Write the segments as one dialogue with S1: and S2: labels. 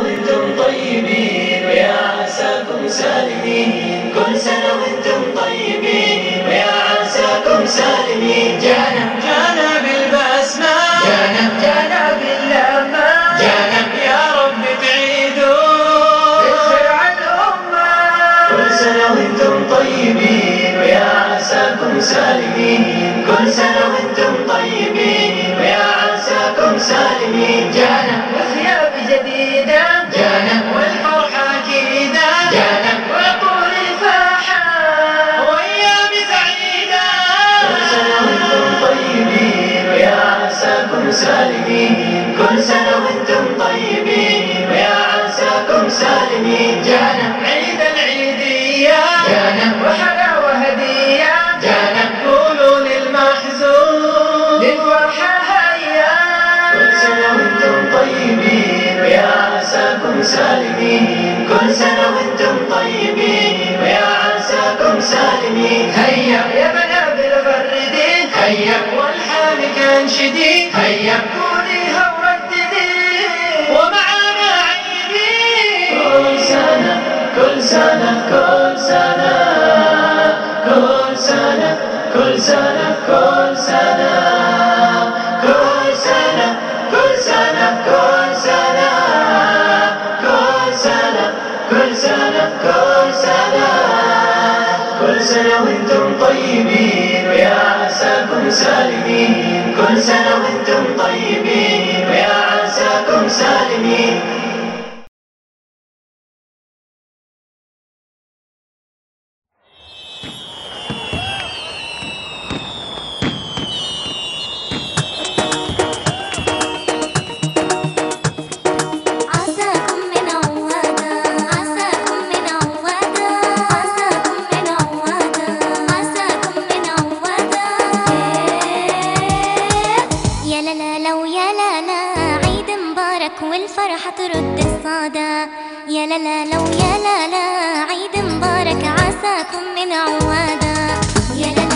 S1: وأنتم طيبين ويا عساكم سالمين. كل سنة وأنتم طيبين ويا عساكم سالمين. جانا جانا بالبسمة جانا جانا باللمة جانا يا رب تعيدوا. على الأمة. كل سنة وأنتم طيبين ويا عساكم سالمين. كل سنة وأنتم طيبين ويا عساكم سالمين. جانا عساكم سالمين جانا عيد العيدية جانا. وحلاوة هدية جانا. قولوا للمحزون. للفرحة هيا كل سنة وأنتم طيبين. ويا عساكم سالمين. كل سنة وأنتم طيبين. ويا عساكم سالمين. هيا يا بنابل غردين هيا. والحال كان شديد. هيا. سنة كل سنة كل سنة كل سنة كل سنة سالمين كل سنة وأنتم طيبين ويا عساكم سالمين
S2: يا لا لا لو يا لا لا عيد مبارك عساكم من عوادا. يا لا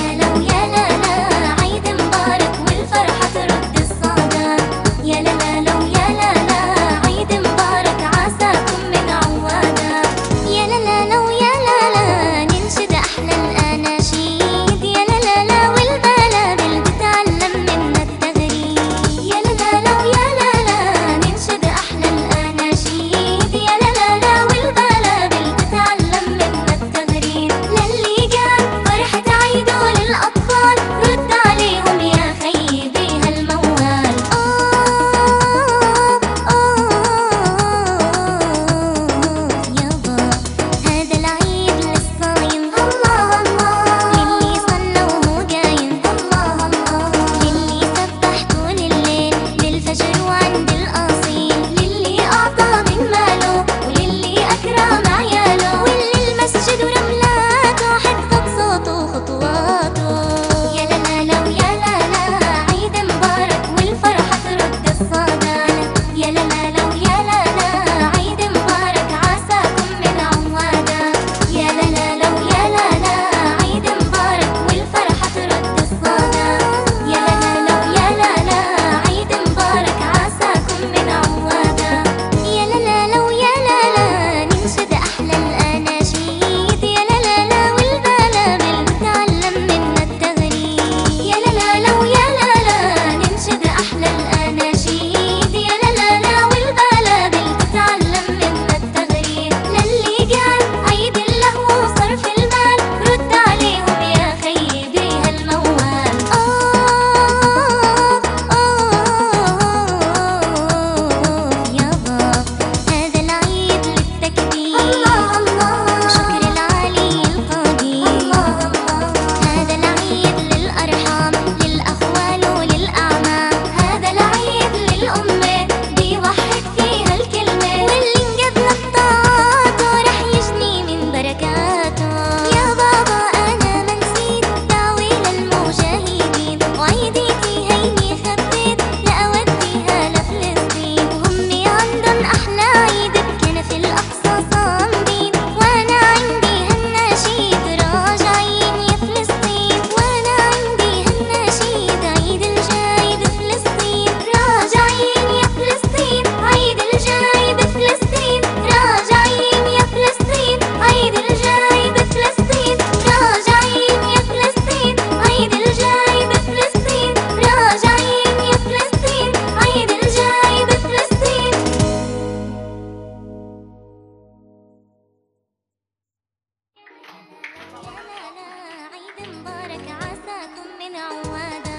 S2: مبارك عساكم من عوادة.